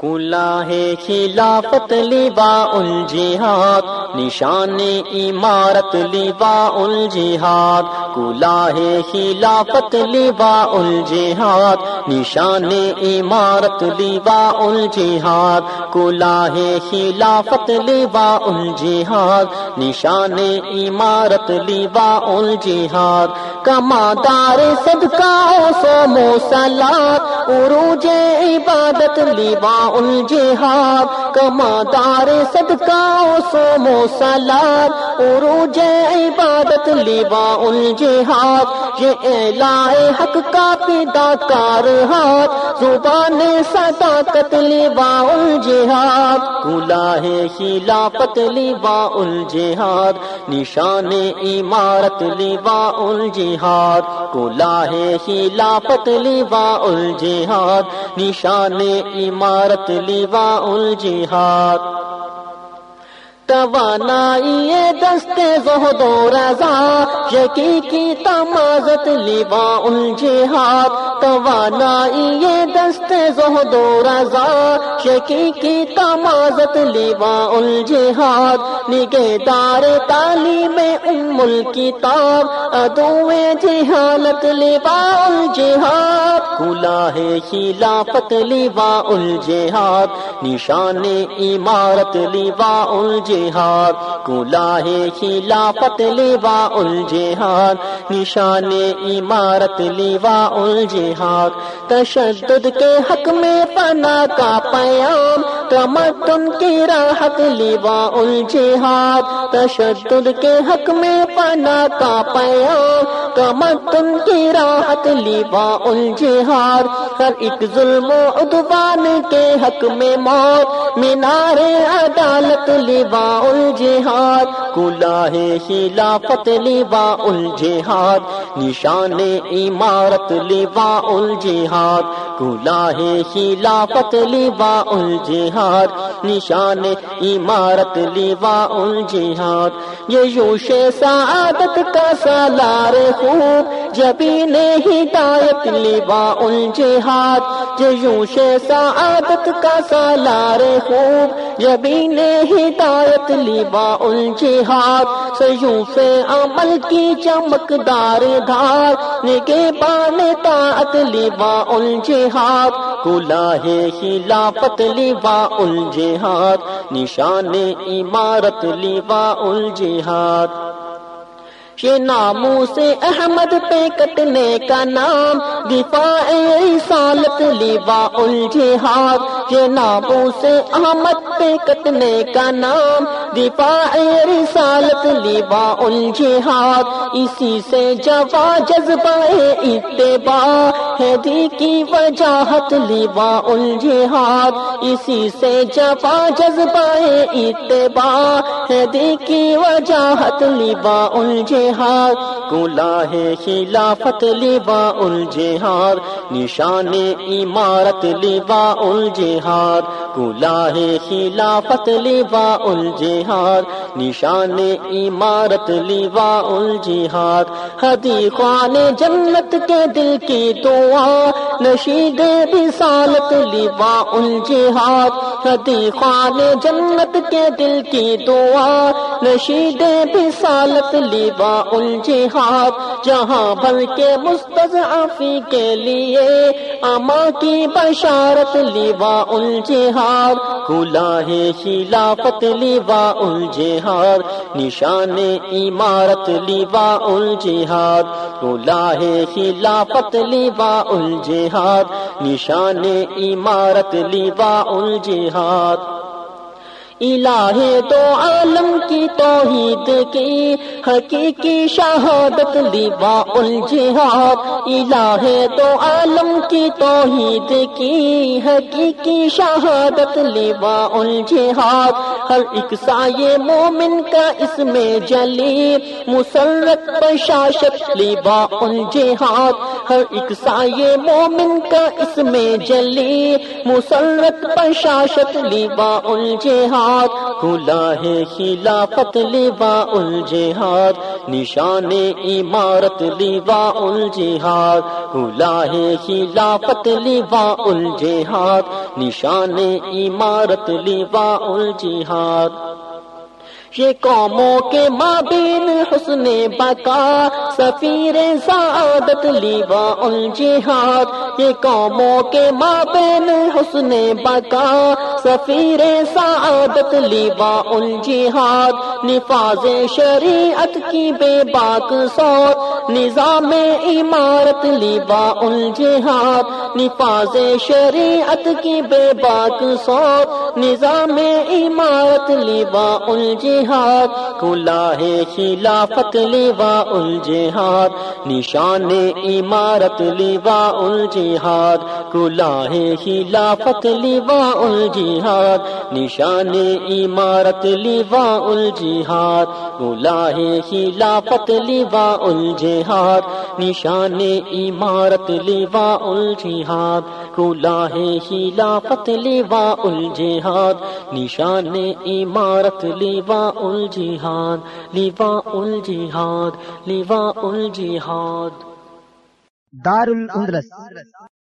کلا ہے خلافت لیبا الجہاد نشان عمارت لیبا الجہاد کلا ہے خلافت لیبا الجہاد نشان عمارت لیبا الجہاد کلا ہے خلافت لیبا الجہاد نشان عمارت لیبا الجہاد کمادار صدقہ سو موسلات عروج عبادت لیوا الجہاد کمادار صدقہ سو سلاد عروج عبادت لیبا الجہاد یہ اعلائے حق کا پیدا کار ہاتھ، زبان صداقت لیبا الجہاد کلا ہے خلافت لیبا الجہاد نشان عمارت لیبا الجہاد کلا ہے خلافت لیبا الجہاد نشان عمارت لیبا الجہاد توانائی دستے زہد و رضا یقی کی تمازت لیبا الجہاد۔ توانائی دستے زہد و رضا یقی کی تمازت لیبا الجہاد۔ نگے دار تعلیم ام الکتاب ادو جہالت لیبا الجہاد۔ کلا ہے خلافت لیبا الجہاد، نشان عمارت لیبا الجہاد۔ جہاد کلا خلافت لیوا الجہاد، نشان عمارت لیوا الجہاد، تشدد کے حق میں پنا کا پیام تمدن کی راحت لیوا الجہاد، تشدد کے حق میں فنا کا پیام تمدن کی راحت لیوا الجہاد، ہر ایک ظلم و عدوان کے حق میں موت۔ مینار عدالت لیوا الجہاد کلا ہے خلافت لیوا الجہاد۔ نشان عمارت لیوا الجہاد۔ کلاہ خلافت لیوا الجہاد نشان عمارت لیوا الجہاد یہ یوش سعادت کا سالار خوب جبی نے ہدایت لیوا الجہاد یہ یوش سعادت کا سالار خوب جبی نے ہدایت لیبا الجہاد سیوف عمل کی چمکدار دھار، نگے بان طاعت لیبا الجہاد کلا ہے خلافت لیبا الجہاد، نشان عمارت لیبا الجہاد۔ یہ ناموں سے احمد پہ کٹنے کا نام دفاع سالت لیوا الجہاد یہ ناموں سے احمد پہ کٹنے کا نام، دفاع رسالت لیوا الجہاد، اسی سے جوا جذبہ اتباع ہے دی کی وجاہت لیوا الجہاد، اسی سے جوا جذبہ اتباع ہے دی کی وجاہت لیوا الجہاد جہاد کلا ہے خلافت لیبا الجہاد، نشان عمارت لیبا الجہاد کلا ہے خلافت لیبا الجہاد، نشان عمارت لیبا الجہاد۔ حدی خوان جنت کے دل کی دعا، نشید رسالت لیبا الجہاد۔ حدی خوان جنت کے دل کی دعا، نشید رسالت لیبا الجہاد۔ جہاں بھر کے مستضعفی کے لیے اما کی بشارت لیوا الجہار کھلا ہے خلافت لیوا الجہار نشان عمارت لیوا الجہار کھلا ہے خلافت لیوا الجہار نشان عمارت لیوا الجہار الہ تو عالم کی توحید کی، حقیقی شہادت لیبا الجہاد الہ تو عالم کی توحید کی، حقیقی شہادت لیبا الجہاد ہر ایک سائے مومن کا اس میں جلی، مسرت پرشاشت لیبا الجہاد ہر ایک سائے مومن کا اس میں جلی، مسرت پرشاشت لیبا الجہاد کھلا ہے خلافت لیوا الجہاد، نشان عمارت لیوا الجہاد کھلا ہے خلافت لیوا الجہاد، نشان عمارت لیوا الجہاد۔ یہ قوموں کے مابین حسن بقا، سفیر سعادت لیوا الجہاد یہ قوموں کے مابین حسن بقا، سفیر سعادت لیوا الجہاد نفاذ شریعت کی بے باک سوت نظام عمارت لیوا الجہاد، نفاذ شریعت کی بے باک سوت۔ نظام عمارت لیوا الجہاد جہاد ہے خلافت لیوا الجہاد۔ نشان عمارت لیوا الجہاد کھلا ہے خلافت لیوا الجہاد۔ نشان عمارت لیوا الجہاد کھلا ہے خلافت لیوا الجہاد۔ نشان عمارت لیوا الجہاد کھلا ہے خلافت لیوا الجہاد، نشان عمارت لیوا الجہاد لیوا الجہاد لیوا الجہاد۔ دار الاندلس